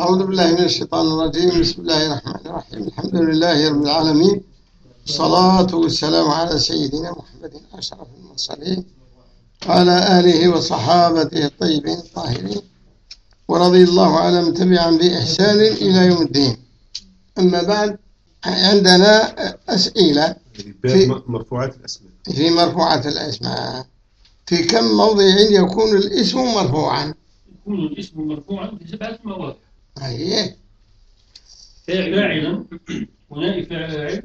أعوذ بالله من الشيطان الرجيم. بسم الله الرحمن الرحيم. الحمد لله رب العالمين. الصلاة والسلام على سيدنا محمد أشرف المرسلين وعلى آله وصحابته الطيبين الطاهرين. ورضي الله على من تبعهم بإحسان إلى يوم الدين. أما بعد عندنا أسئلة م- مرفوعات الأسماء. في مرفوعة الأسماء. في كم موضع يكون الاسم مرفوعا؟ يكون الاسم مرفوعا في سبعة مواضع أيه. فاعلا ونائب فاعل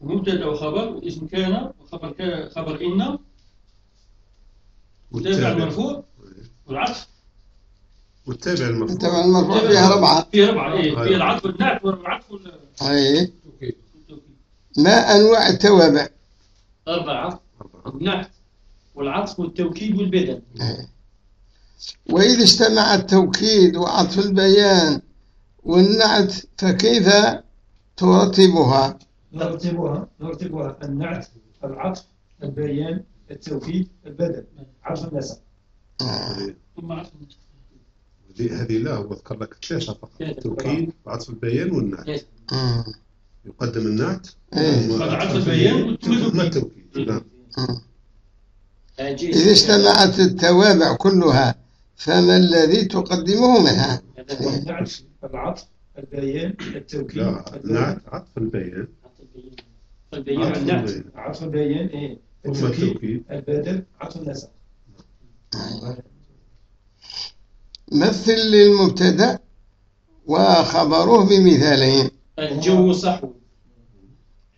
ومبتدا وخبر واسم كان وخبر كان خبر إن. وتابع المرفوع والعطف. والتابع المرفوع. طبعا المرفوع فيها ربعة. في أربعة إيه. في العطف والنعت والعطف وال- أيه. والتوكيد. ما أنواع التوابع؟ أربعة. أربعة. النعت والعطف والتوكيد والبدل. أيه. وإذا اجتمع التوكيد وعطف البيان والنعت فكيف ترتبها نرتبها نرتبها النعت العطف البيان التوكيد البدل عطف النسب آه. هذه- ثم عطف هذه هذه لا هو ذكر لك ثلاثة فقط. التوكيد وعطف البيان والنعت. مم. يقدم النعت إيه. ثم بعد عطف البيان ثم والتوكيد. التوكيد نعم مم. إذا اجتمعت التوابع كلها فما الذي تقدمه منها النعت العطف البيان التوكيد لا عطف البيان. البيان. عطف البيان. عطف البيان. إيه؟ ثم التوكيد البدل عطف النسب مثل للمبتدأ وخبره بمثالين. الجو صحو.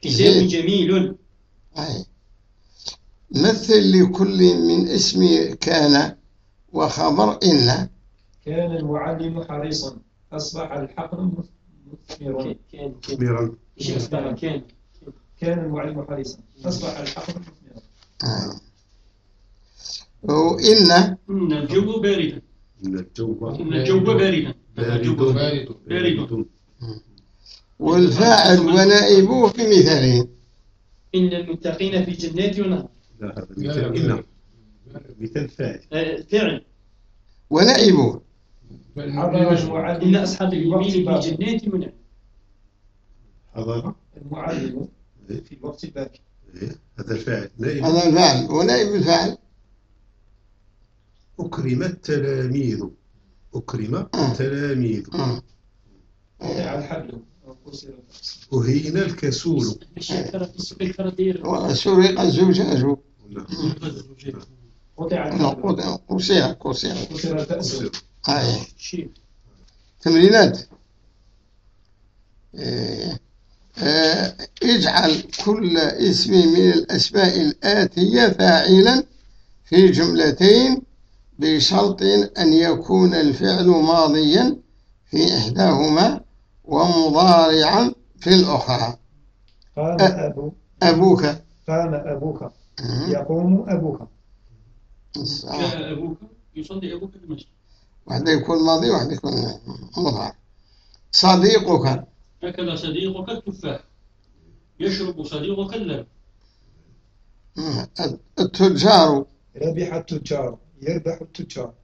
حساب جميل. أي. مثل لكل من اسم كان وخبر إن كان المعلم حريصا. أصبح الحقل مثمرا. كان كان اسمها كان كان. المعلم حريصا. أصبح الحقل مثمرا. آه. وإن إن الجو باردا إن الجو إن الجو باردا الجو بارد. بارد. والفاعل ونائبه بمثالين إن المتقين في جنات ونهر لا هذا مثال. إن مثال فاعل آه، فعل ونائبه حضر المعلم إن أصحاب اليمين في. جنات ونهر حضر المعلم. في وقت باكر إيه. هذا الفاعل. نائب. هذا الفاعل. ونائب الفاعل. أكرم التلاميذ. أكرم التلاميذ. آه. الحبل وكسر الرأس أهين الكسول. الشكرة في وضع الحبل قصير قصير تمرينات إيه. آه، اجعل كل اسم من الأسماء الآتية فاعلا في جملتين بشرط أن يكون الفعل ماضيا في إحداهما ومضارعا في الأخرى قام. أبو أبوك قام أبوك. يقوم أبوك. جاء أبوك يصلي أبوك في المسجد واحد يكون ماضي واحد يكون مضارع صديقك أكل صديقك التفاح يشرب صديقك اللبن. التجار ربح التجار يربح التجار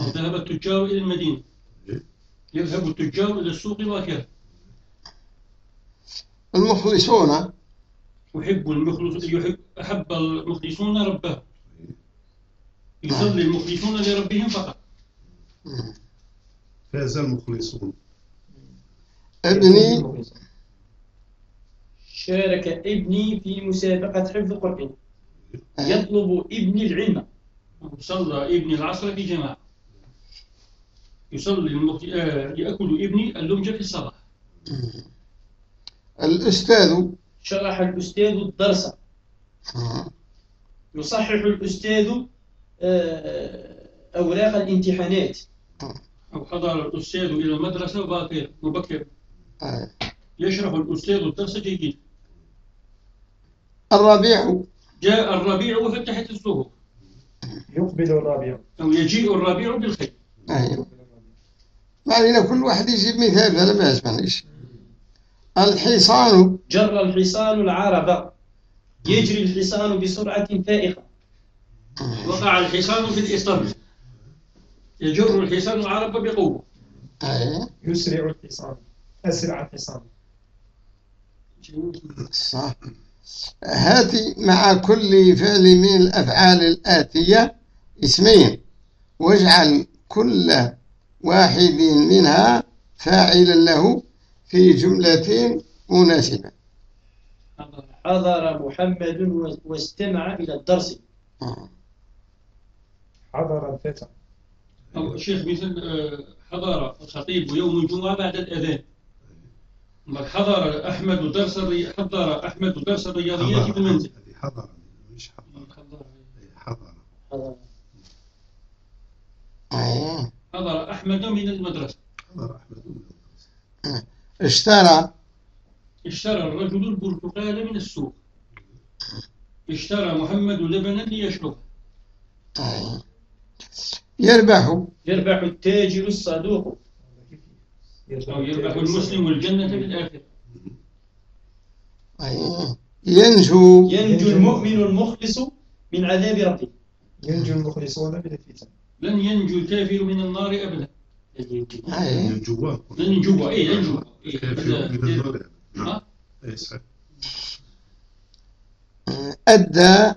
ذهب التجار إلى المدينة يذهب التجار إلى السوق وكذا المخلصون يحب المخلص يحب أحب المخلصون ربه يصلي المخلصون لربهم فقط. فاز المخلصون ابني شارك ابني في مسابقة حفظ القرآن. يطلب ابني العلم. صلى ابني العصر في جماعة. يصلي المخ... آه يأكل ابني اللمجة في الصباح الأستاذ؟ شرح الأستاذ الدرس. مم. يصحح الأستاذ أوراق الامتحانات. أو حضر الأستاذ إلى المدرسة باكر مبكر آه. يشرح الأستاذ الدرس جيدا الربيع. جاء الربيع وفتحت الزهور يقبل الربيع. أو يجيء الربيع بالخير. أيوة. ما علينا كل واحد يجيب مثال فلا بأس معليش الحصان. جر الحصان العرب يجري الحصان بسرعة فائقة. وقع الحصان في الإسطبل يجر الحصان العرب بقوة. يسرع الحصان. أسرع الحصان. صح. هاتي مع كل فعل من الأفعال الآتية اسمين. واجعل كل واحد منها فاعلا له في جملة مناسبة. حضر محمد واستمع إلى الدرس. آه. حضر الفتى. أو الشيخ مثل آه، حضر الخطيب يوم الجمعة بعد الأذان. حضر أحمد درس. حضر أحمد درس الرياضيات في المنزل. حضر مش حضر. حضر. إيه، حضر. حضر أحمد من المدرسة. حضر أحمد بن القاسم. اشترى. اشترى الرجل البرتقال من السوق. اشترى محمد لبنا ليشربه. يربح. يربح التاجر الصدوق أو يربح المسلم الجنة في الآخرة. أي. ينجو. ينجو المؤمن المخلص من عذاب ربه. ينجو المخلصون من الفتن لن ينجو الكافر من النار أبدا. أي. من جواه لن ينجو إيه لن ينجو إيه. كافر من النار أدى.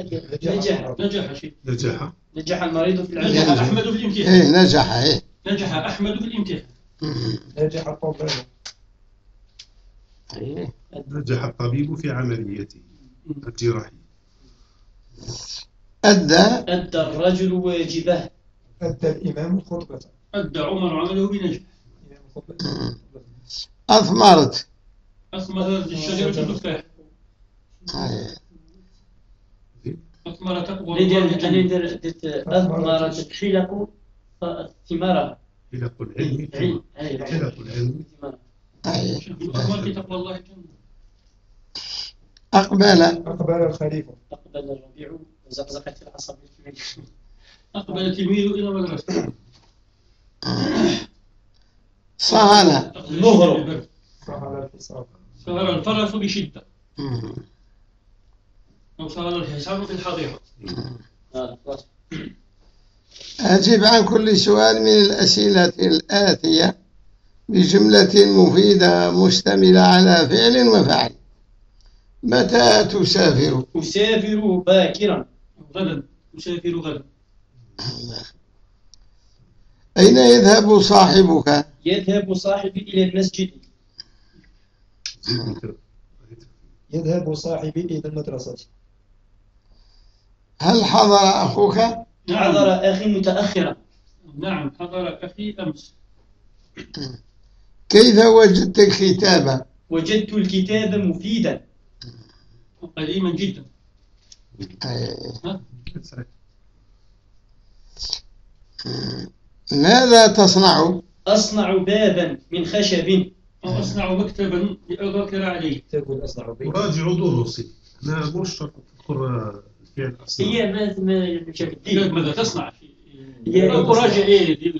شيء نجح نجح شيء نجح نجح المريض في نجح العمل أحمد في الامتحان إيه نجح إيه. نجح أحمد في الامتحان نجح الطبيب. أي. نجح الطبيب في عمليته الجراحية. أدى. أدى الرجل واجبه. أدى الإمام الخطبة أدى عمر عمله بنجاح. أثمرت. أثمرت. الشجرة التفاح حلق العلم حلق العلم. تقوى الله أقبل. أقبل الخليفة. أقبل الربيع وزقزقت العصا بالكمين أقبل التلميذ إلى مدرسة. صهل الحساب سهر الفرس بشدة. في الحظيرة. أجب عن كل سؤال من الأسئلة الآتية بجملة مفيدة مشتملة على فعل وفعل متى تسافر؟ أسافر باكرا غدا. أسافر غدا. أين يذهب صاحبك؟ يذهب صاحبي إلى المسجد. يذهب صاحبي إلى المدرسة. هل حضر أخوك؟ حضر أخي متأخرا. نعم حضر أخي أمس كيف وجدت الكتاب؟ وجدت الكتاب مفيدا. قديما جدا. أي. صحيح. ماذا تصنع؟ أصنع بابا من خشب. أو أصنع مكتبا لأذاكر عليه. تقول أصنع أراجع دروسي أنا مش أصلا هي ما ما ماذا تصنع هي- أراجع إيه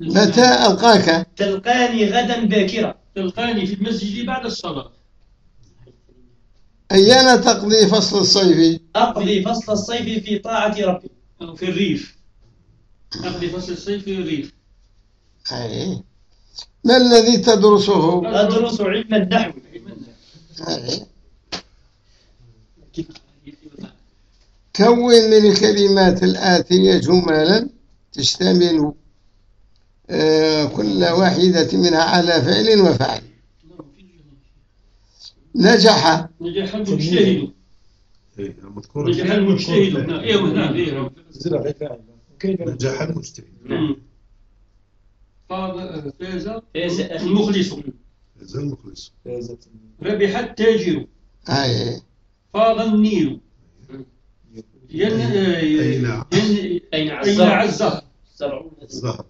متى ألقاك؟ تلقاني غدا باكرا. تلقاني في المسجد بعد الصلاة. أيان تقضي فصل الصيف؟ أقضي فصل الصيف في طاعة ربي. أو في الريف. أقضي فصل الصيف في الريف. أي. ما الذي تدرسه؟ أدرس علم النحو. أي. كون من الكلمات الآتية جملا تشتمل آه، كل واحدة منها على فعل وفعل. نجح. نجح المجتهد. نجح المجتهد. إيه إيه نجح المجتهد. مم. فاز فاز فاز أخي. المخلص. زي المخلص. ربح التاجر. أي. فاض النيل. ين أين ين أين عزة عزه الزهر.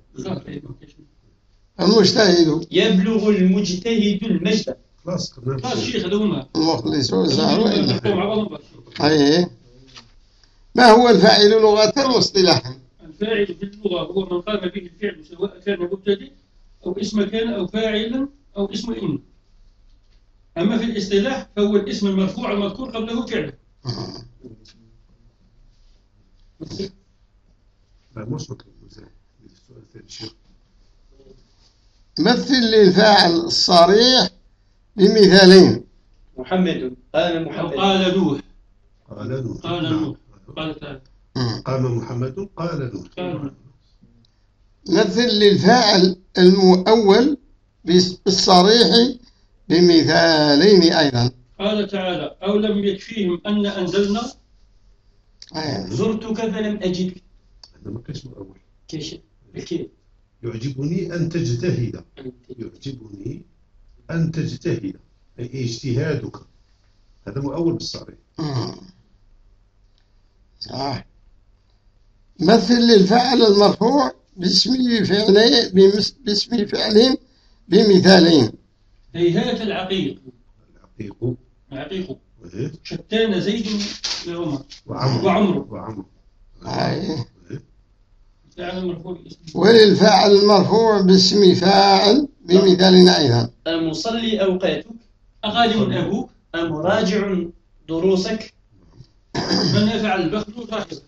المجتهد يبلغ المجتهد المجد. خلاص خلاص شيخ هذوما المخلص والزهر وإلا. أي. ما هو الفاعل لغة واصطلاحا الفاعل في اللغة هو من قام به الفعل سواء كان مبتدئ أو اسم كان أو فاعلا أو اسم إن. أما في الاصطلاح فهو الاسم المرفوع المذكور قبله فعل. مثل للفاعل الصريح بمثالين. محمد قال محمد. قال نوح. قال نوح. قال نعم. نوح قال تعالى. مم. قام محمد قال نوح. قال. مثل للفاعل المؤول بالصريح بمثالين أيضا. قال تعالى أو لم يكفيهم أن أنزلنا؟ أي. زرتك فلم أجدك هذا ما كانش أول كيش كيف؟ يعجبني أن تجتهد. يعجبني أن تجتهد. أي اجتهادك. هذا مؤول بالصريح مم. صح مثل للفعل المرفوع باسم فعلين باسم فعل بمثالين. هيهات العقيق. العقيق. العقيق. وإيه؟ شتان زيد وعمر. وعمر. وعمر. وعمر. أي. إيه؟ فعل مرفوع باسم وللفاعل المرفوع باسم فاعل بمثال أيضا أمصلي أوقاتك أغانم أبوك أم راجع دروسك. من يفعل البخل صاحبه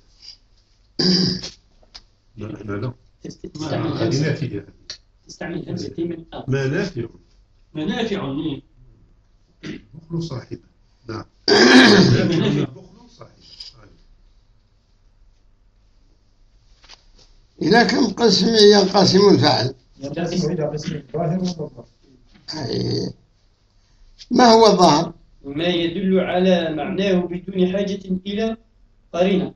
ما أنا لا. تستعمل هذه نافية. تستعمل همزة من ما نافع منافع إيه. بخل صاحبه نعم بخل صاحبه إلى كم قسم ينقسم الفعل ينقسم إلى قسم ظاهر ومظهر أي. ما هو الظاهر؟ ما يدل على معناه بدون حاجة إلى قرينة.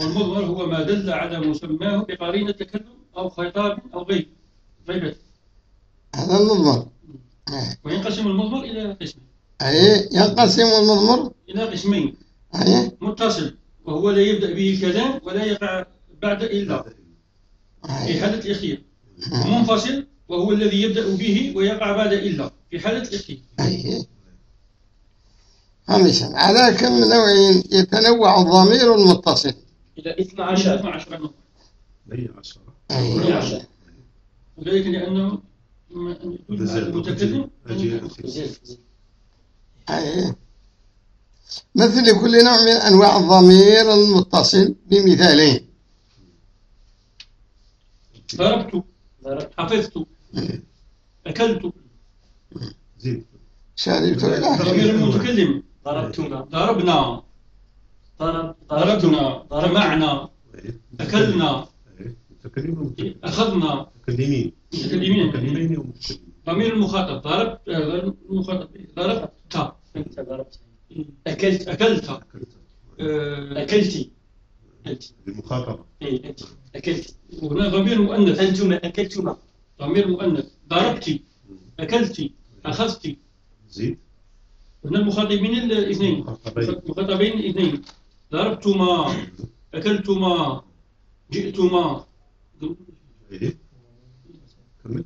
والمظهر هو ما دل على مسماه بقرينة تكلم أو خطاب أو غيب. غيبة. هذا المضمر أي. وينقسم المظهر إلى قسمين. أي ينقسم المضمر إلى قسمين. أي متصل وهو لا يبدأ به الكلام ولا يقع بعد إلا في. حالة الإخير منفصل وهو الذي يبدأ به ويقع بعد إلا في حالة الإخير أي. خامسا على كم نوع يتنوع الضمير المتصل؟ إلى 12 12 نوع هي عشرة أي. 12 وذلك لأنه مثل لكل نوع من أنواع الضمير المتصل بمثالين. ضربت. حفظت. أكلت. زيد شربت ضمير المتكلم. ضربتنا. ضربنا. ضرب ضربنا. ضربنا. إيه. أكلنا. متكلم ومتكلم أخذنا متكلمين. متكلمين. متكلمين ومتكلمين. ضمير المخاطب ضربت غير المخاطب ضربت أنت ضربت أكلت. أكلت. أكلت. أكلتي أنت المخاطبة إيه أنت أكلت. وهنا ضمير مؤنث. أنتما أكلتما ضمير مؤنث. ضربت. أكلت. أخذت. زيد. هنا المخاطبين الاثنين. مخاطبين مخاطبين الاثنين. ضربتما أكلتما جئتما. كمل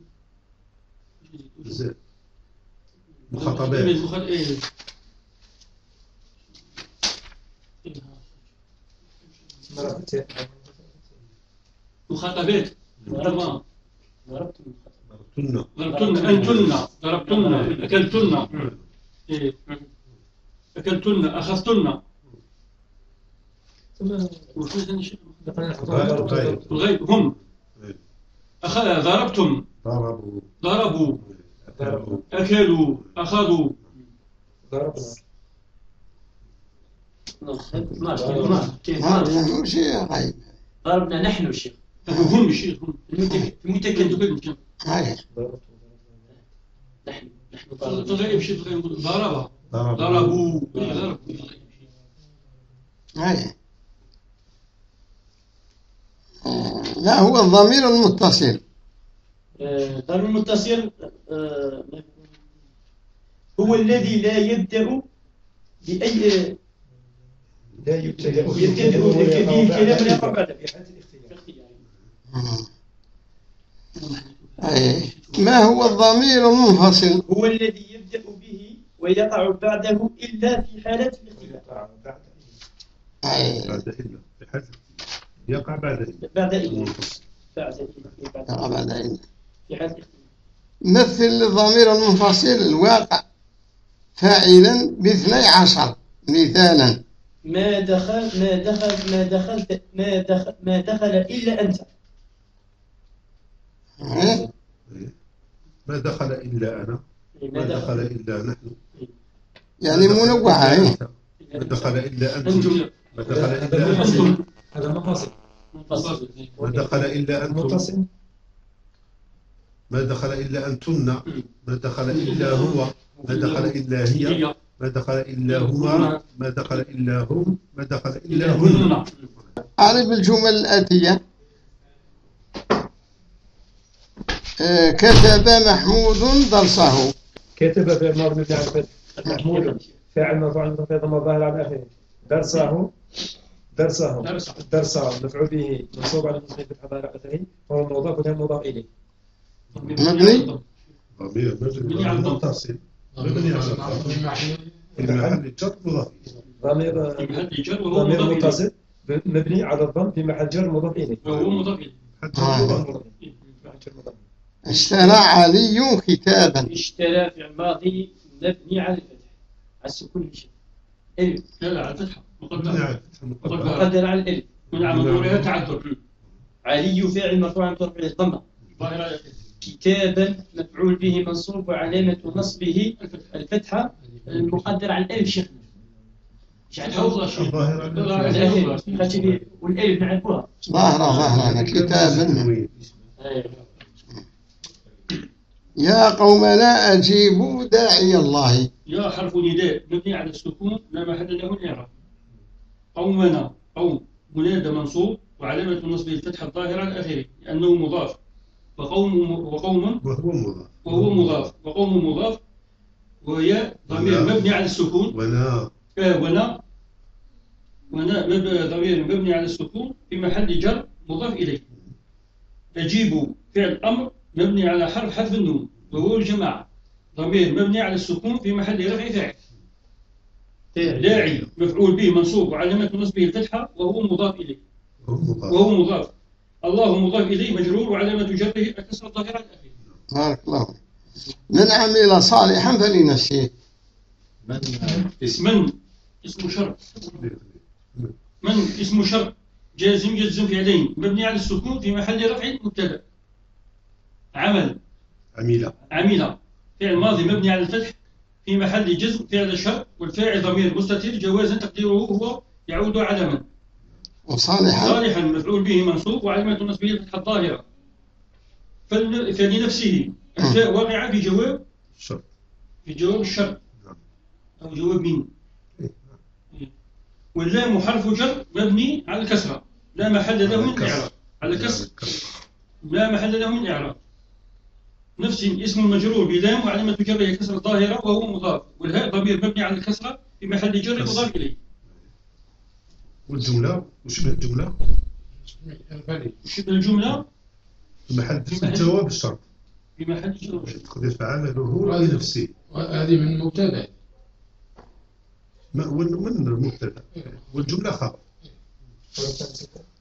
مخاطبات إيه. مخاطبات ضربتما ضربت ضربتنا ضربتن أنتن ضربتن أكلتن إيه. أكلتن أخذتن الغيب هم إيه. ضربتم. ضربوا. ضربوا. أكلوا. أخذوا. ضربنا 12 كيف هذا مو شيء غيب ضربنا نحن الشيخ هم الشيء هم المتكلم نحن نحن ضربنا. تغيب شيء تغيب ضرب ضربوا. ضربوا. لا هو الضمير المتصل. آه، ضرب المتصل آه، هو الذي لا يبدأ بأي لا يبتدأ يبتدأ به الكلام ويقع بعده في حالة الإختيار. مم. أي. ما هو الضمير المنفصل؟ هو الذي يبدأ به ويقع بعده إلا في حالة الاختلاف يقع بعد أي. بعد يقع بعد. في الاختلاف مثل الضمير المنفصل الواقع فاعلا باثني عشر مثالا. ما دخل ما دخل ما دخلت ما دخل ما دخل إلا أنت. إيه؟ ما دخل إلا أنا. ما دخل. إلا نحن. يعني منوعة إيه؟ ما دخل إلا أنت. أنتم ما دخل إلا متصل هذا متصل منفصل ما دخل إلا أنتم متصل. ما دخل إلا أنتن ما دخل إلا هو. ما دخل إلا هي. ما دخل إلا هما. ما دخل إلا هم. ما دخل إلا هن. أعرف الجمل الآتية. آه، كتب محمود درسه. كتب فعل على الفتح محمود. فاعل عن في ضم الظاهر على آخره. درسه. درسه درسه. درسه مفعول به منصوب على ظاهر على اخره هو مضاف وغير مضاف اليه مبني؟ ضمير مبني مبني على. المتصل مبني على الضم في محل جر مضاف ضمير في ضمير مضاف إليه. متصل مبني على الضم في محل جر مضاف اليه وهو مضاف إليه آه. مضاف إليه. في إليه. اشترى علي كتابا اشترى فعل ماضي مبني على الفتح على السكون في لا لا مبني مقدر. على الفتح المقدر. مقدر. على الألف من عمل ظهورها تعذر علي فاعل مرفوع الضمة. ظاهرة كتابا مفعول به منصوب وعلامة نصبه الفتحة المقدر على الألف شيخنا لا، لا. والألف نعرفوها ظاهرة ظاهرة كتابا. يا قومنا أجيبوا داعي الله. يا حرف نداء. مبني على السكون لا محل له من إعراب قومنا قوم منادى منصوب وعلامة نصبه الفتحة الظاهرة آخره لأنه مضاف. وقوم وقوم وهو مضاف. وهو مضاف. وقوم مضاف وهي ضمير. مبني على السكون. ونا آه، ونا ونا ضمير مبني على السكون في محل جر مضاف إليه. أجيب فعل أمر مبني على حرف حرف النون وهو الجماعة. ضمير مبني على السكون في محل رفع فاعل داعي مفعول به منصوب وعلامة نصبه الفتحة وهو مضاف إليه. وهو مضاف. الله مضاف إليه مجرور وعلامة جره الكسرة الظاهرة على الأخير. بارك الله فيك. من عمل صالحا فلنفسه من اسم شرط من اسم شرط جازم يجزم فعلين مبني على السكون في محل رفع مبتدأ. عمل. عميلة. عمل فعل ماضي مبني على الفتح. في محل جزم فعل الشرط والفاعل ضمير مستتر جوازا تقديره هو يعود على من وصالحا. صالحا مفعول به منصوب وعلامة نصبه الفتحة الظاهرة فل- فلنفسه الفاء واقعة في جواب؟ شرط. في جواب الشرط نعم. أو جواب من إيه. واللام حرف جر مبني على الكسرة. لا محل له من إعراب. على كسر لا محل له من إعراب. نفس اسم مجرور بلام وعلامة جره كسر ظاهرة وهو مضاف والهاء ضمير مبني على الكسرة في محل جر. مضاف إليه. والجملة؟ وشبه الجملة؟ شبه الجملة؟ في محل جزم جواب الشرط في محل جر تقدير فعله لنفسه وهذه من وال- من المبتدأ. والجملة خبر